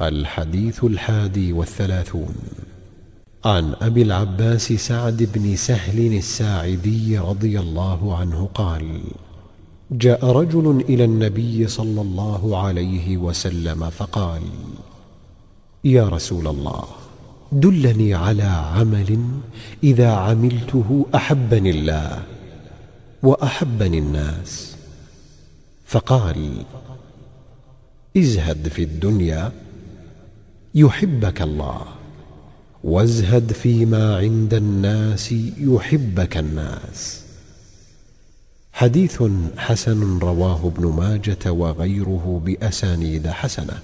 الحديث الحادي والثلاثون. عن أبي العباس سعد بن سهل الساعدي رضي الله عنه قال جاء رجل إلى النبي صلى الله عليه وسلم فقال يا رسول الله دلني على عمل إذا عملته أحبني الله وأحبني الناس. فقال ازهد في الدنيا يحبك الله. وازهد فيما عند الناس يحبك الناس. حديث حسن رواه ابن ماجة وغيره بأسانيد حسنة.